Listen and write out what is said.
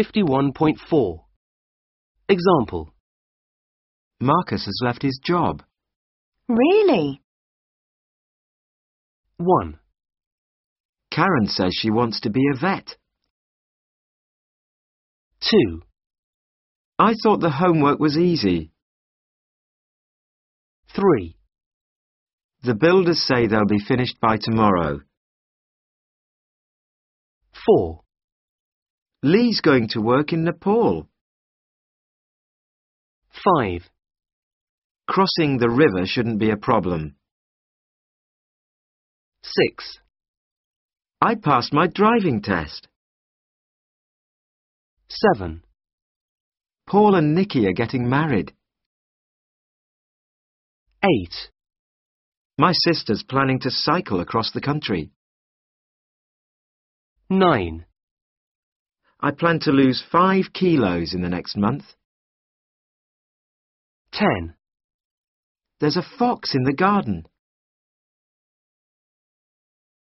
51.4 Example Marcus has left his job. Really? 1. Karen says she wants to be a vet. 2. I thought the homework was easy. 3. The builders say they'll be finished by tomorrow. 4. Lee's going to work in Nepal. 5. Crossing the river shouldn't be a problem. 6. I passed my driving test. 7. Paul and Nikki are getting married. 8. My sister's planning to cycle across the country. 9. I plan to lose five kilos in the next month. 10. There's a fox in the garden.